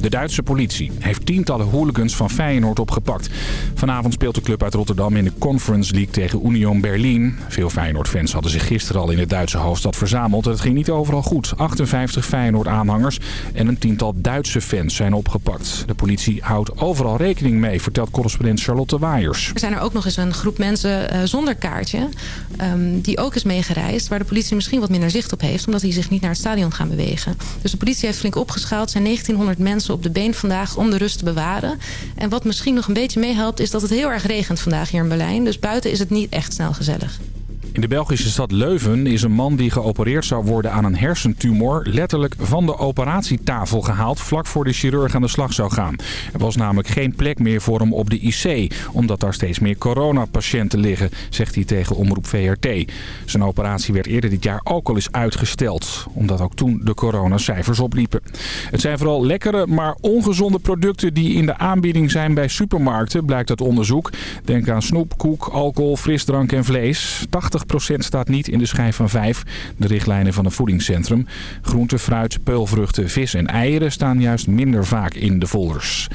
De Duitse politie heeft tientallen hooligans van Feyenoord opgepakt. Vanavond speelt de club uit Rotterdam in de Conference League tegen Union Berlin. Veel Feyenoord-fans hadden zich gisteren al in de Duitse hoofdstad verzameld. Het ging niet overal goed. 58 Feyenoord-aanhangers en een tiental Duitse fans zijn opgepakt. De politie houdt overal rekening mee, vertelt correspondent Charlotte Waaiers. Er zijn er ook nog eens een groep mensen uh, zonder kaartje... Um, die ook is meegereisd, waar de politie misschien wat minder zicht op heeft... omdat die zich niet naar het stadion gaan bewegen. Dus de politie heeft flink opgeschaald. zijn 1900 mensen op de been vandaag om de rust te bewaren. En wat misschien nog een beetje meehelpt is dat het heel erg regent vandaag hier in Berlijn. Dus buiten is het niet echt snel gezellig. In de Belgische stad Leuven is een man die geopereerd zou worden aan een hersentumor... letterlijk van de operatietafel gehaald vlak voor de chirurg aan de slag zou gaan. Er was namelijk geen plek meer voor hem op de IC... omdat daar steeds meer coronapatiënten liggen, zegt hij tegen Omroep VRT. Zijn operatie werd eerder dit jaar ook al eens uitgesteld... omdat ook toen de coronacijfers opliepen. Het zijn vooral lekkere, maar ongezonde producten die in de aanbieding zijn bij supermarkten... blijkt uit onderzoek. Denk aan snoep, koek, alcohol, frisdrank en vlees. 80 staat niet in de schijf van 5, de richtlijnen van het voedingscentrum. Groente, fruit, peulvruchten, vis en eieren staan juist minder vaak in de folders.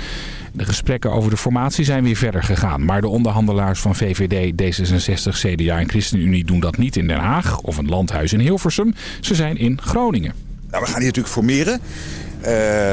De gesprekken over de formatie zijn weer verder gegaan. Maar de onderhandelaars van VVD, D66, CDA en ChristenUnie doen dat niet in Den Haag of een landhuis in Hilversum. Ze zijn in Groningen. Nou, we gaan hier natuurlijk formeren. Uh,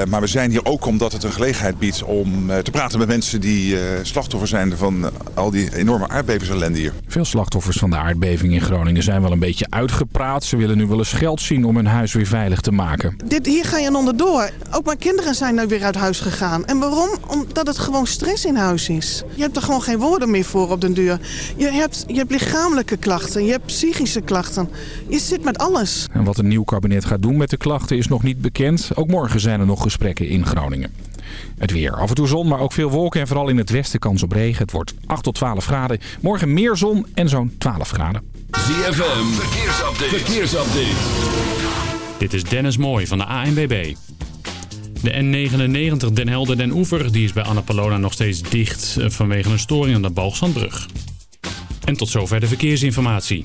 maar we zijn hier ook omdat het een gelegenheid biedt om uh, te praten met mensen die uh, slachtoffer zijn van al die enorme aardbevingsellende hier. Veel slachtoffers van de aardbeving in Groningen zijn wel een beetje uitgepraat. Ze willen nu wel eens geld zien om hun huis weer veilig te maken. Dit, hier ga je onderdoor. Ook mijn kinderen zijn nu weer uit huis gegaan. En waarom? Omdat het gewoon stress in huis is. Je hebt er gewoon geen woorden meer voor op den duur. Je hebt, je hebt lichamelijke klachten, je hebt psychische klachten. Je zit met alles. En wat een nieuw kabinet gaat doen met de klachten is nog niet bekend. Ook morgen zijn er nog gesprekken in Groningen. Het weer. Af en toe zon, maar ook veel wolken en vooral in het westen kans op regen. Het wordt 8 tot 12 graden. Morgen meer zon en zo'n 12 graden. ZFM, verkeersupdate. verkeersupdate. Dit is Dennis Mooij van de ANWB. De N99 Den Helder Den Oever die is bij Annapolona nog steeds dicht vanwege een storing aan de Boogzandbrug. En tot zover de verkeersinformatie.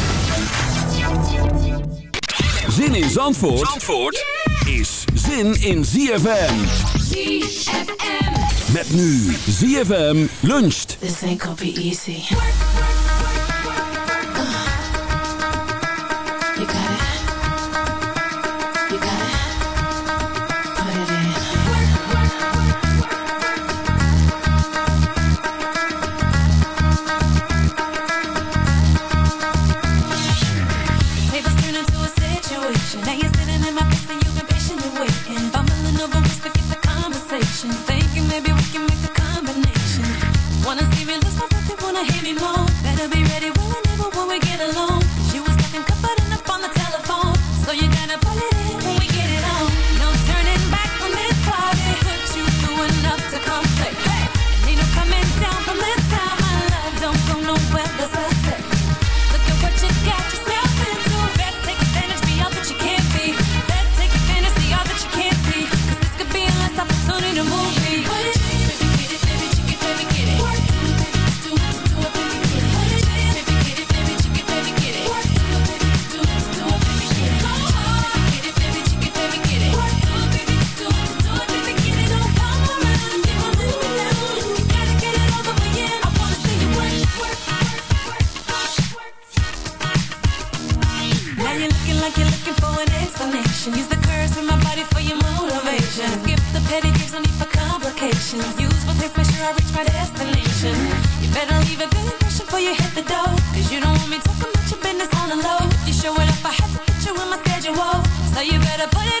Zin in Zandvoort, Zandvoort is zin in ZFM. ZFM. Met nu ZFM luncht. This ain't gonna be easy. gotta put it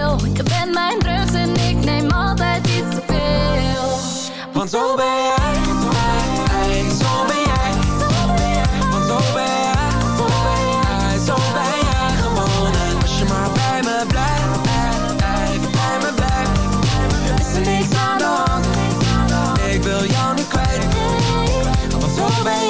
ik Je bent mijn reus en ik neem altijd iets te veel. Want zo ben jij, zo ben jij. Want zo ben jij, zo ben jij gewoon. En als je maar bij me blijft, bij me blijft. Is er niks aan de hand, ik wil jou niet kwijt. Want zo ben jij.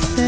nothing.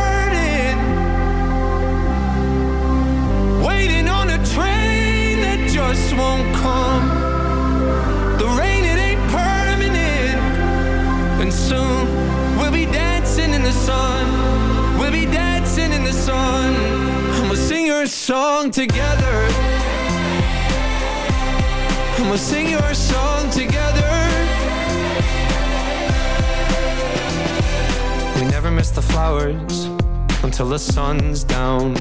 until the sun's down.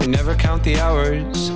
We never count the hours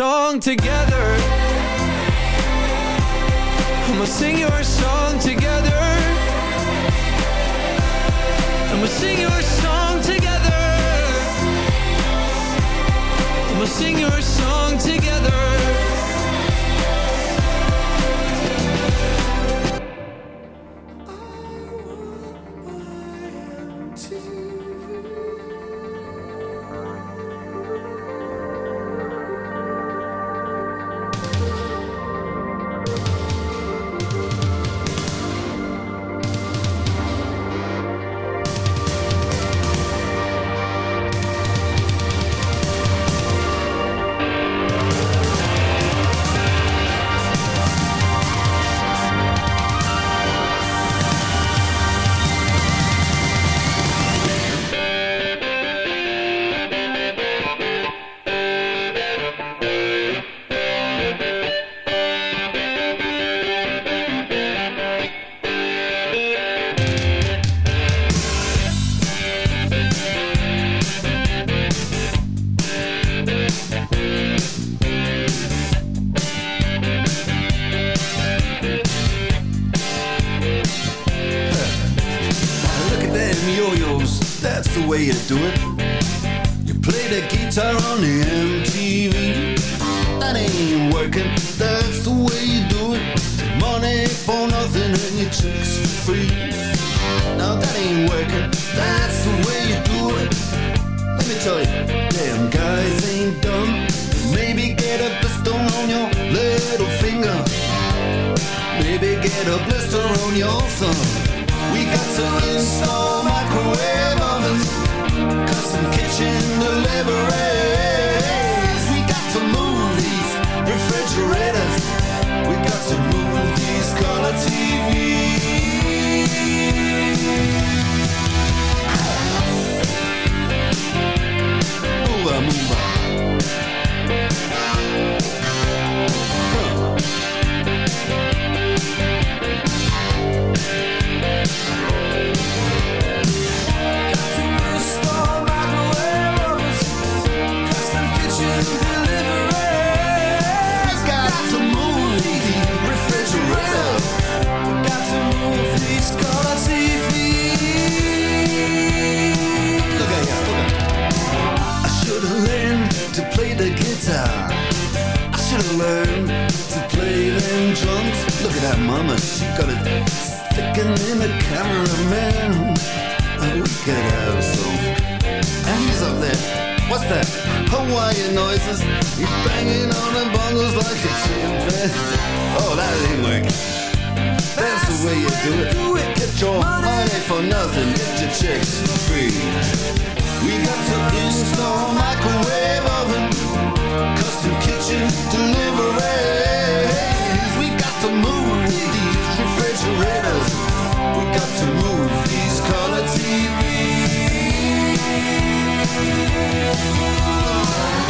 Song we'll sing your song together. We'll sing your song together. We'll sing your song together. Noises. He's banging on the bongos like a chimpanzee. Oh, that ain't working. That's the way you do it. Do it. Get your money for nothing. Get your chicks for free. We got to install microwave oven, custom kitchen deliveries. We got to move these refrigerators. We got to move these color Listen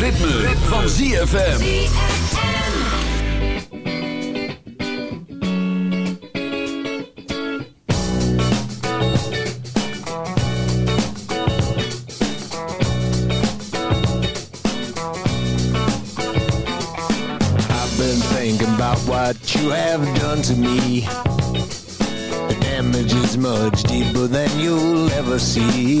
Het ritme, van ZFM. I've been thinking what you have done to me. The damage is much deeper than you'll ever see.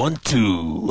One, two.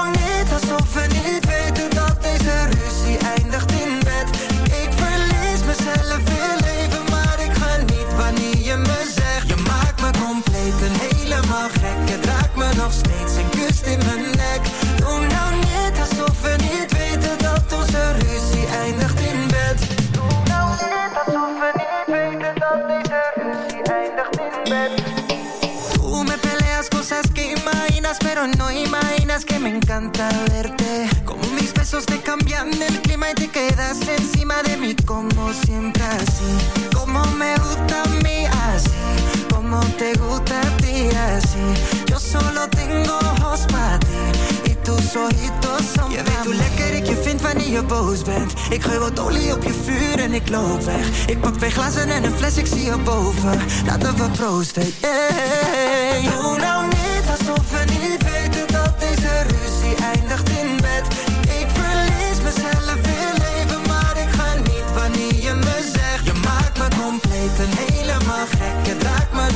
quedas encima de mí, como siempre así. Como me gusta a mí así, como te gusta a ti así. Yo solo tengo ojos para ti y tus ojitos son Je weet hoe lekker ik je vind wanneer je boos bent. Ik gooi wat olie op je vuur en ik loop weg. Ik pak twee glazen en een fles, ik zie je boven. Laten we proosten, yeah. Doe nou niet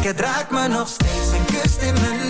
Het raakt me nog steeds en kust in mijn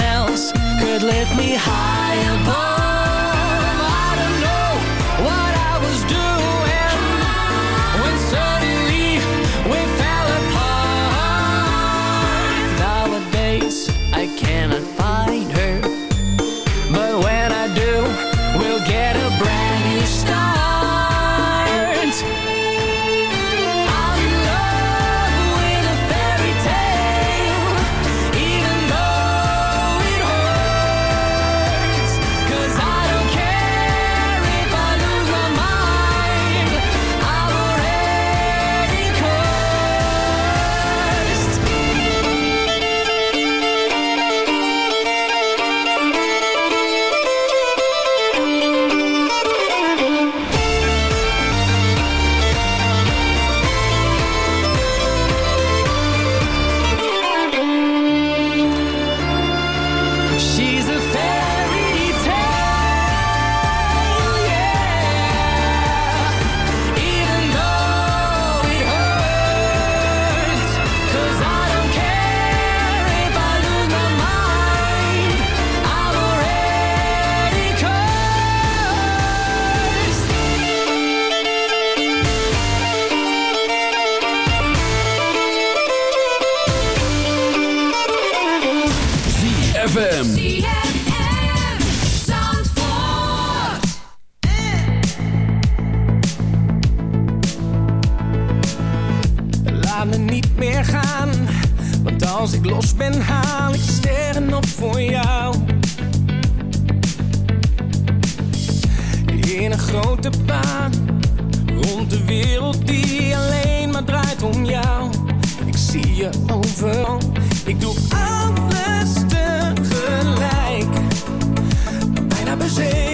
else could lift me high above. wereld die alleen maar draait om jou. Ik zie je overal. Ik doe alles tegelijk. Bijna bezig.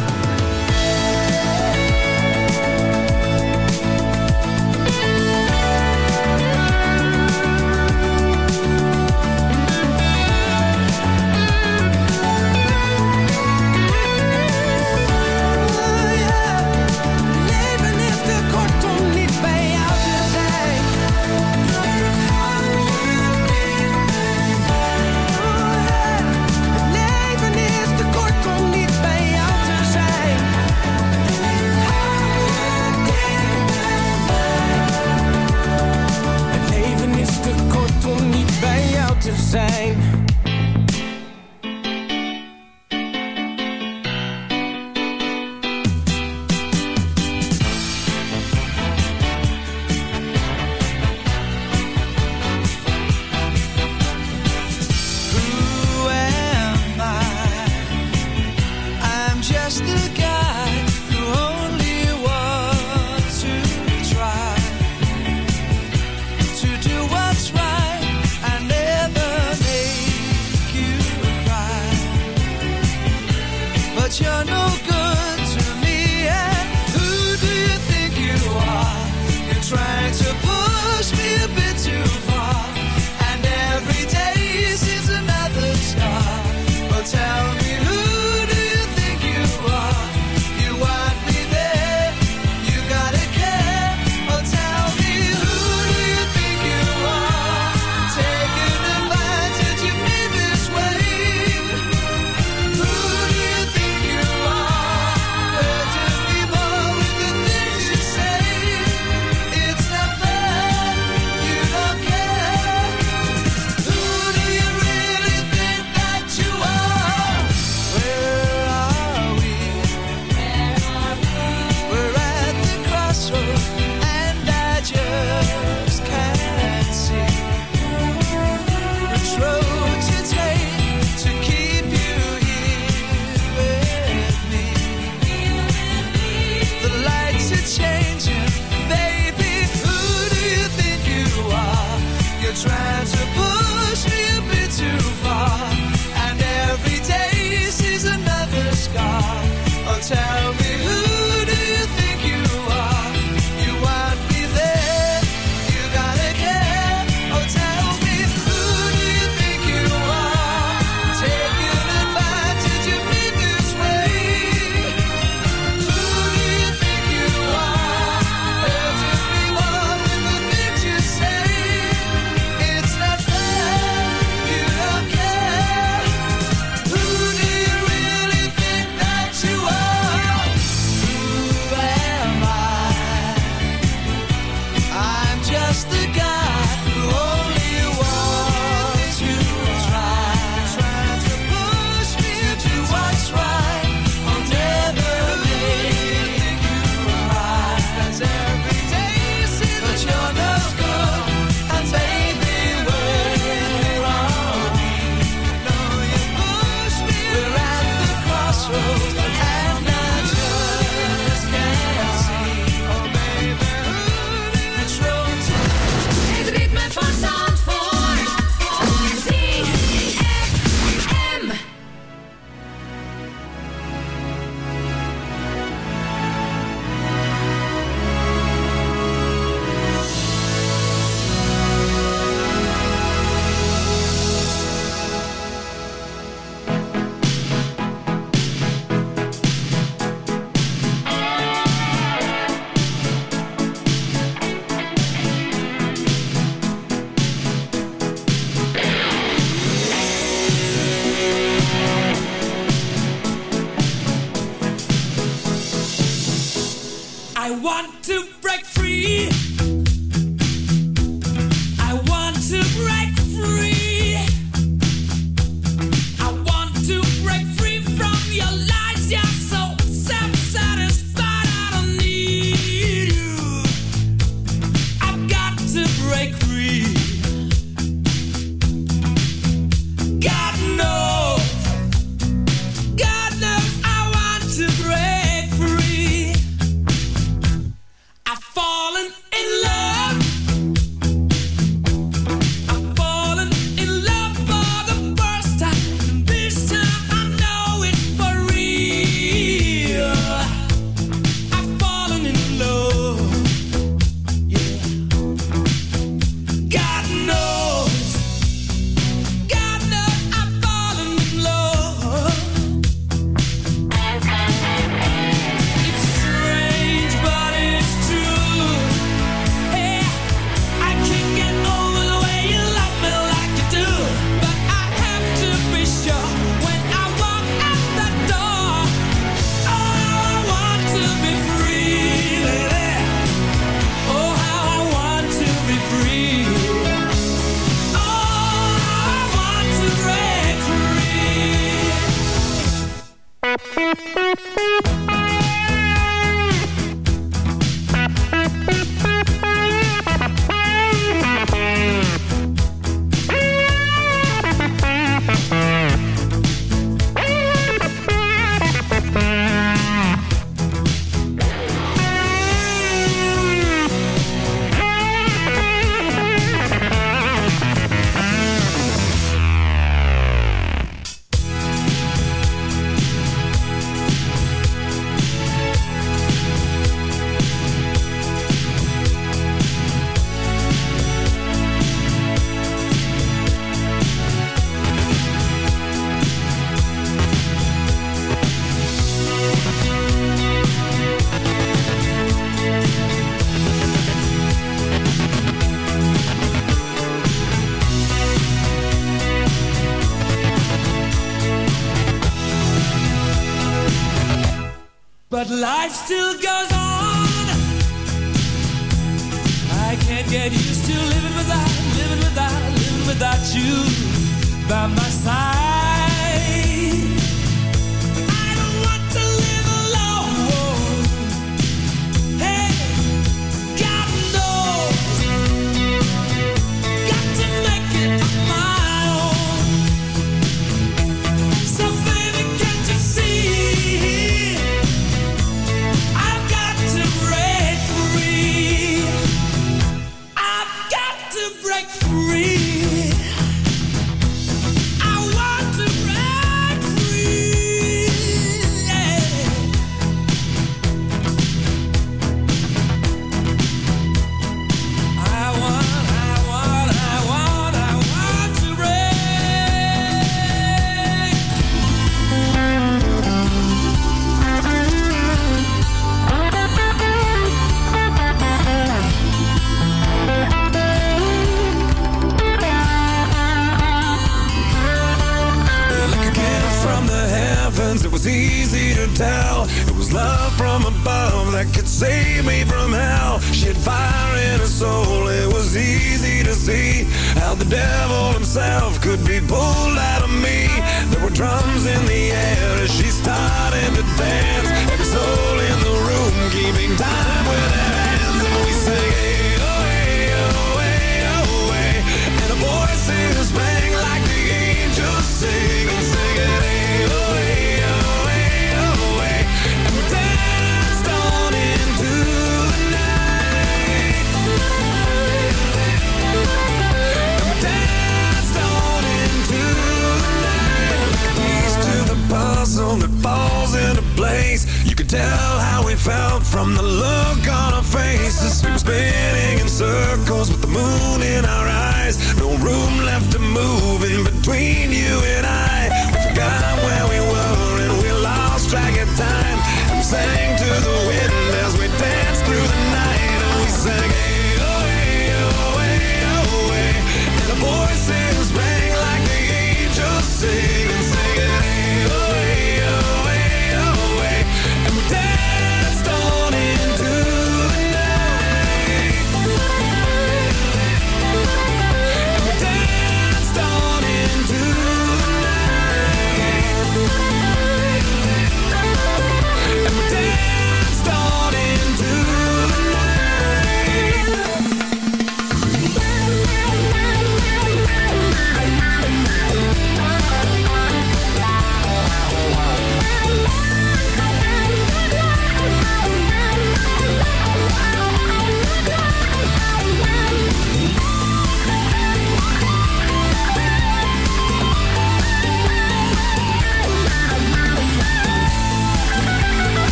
Zijn.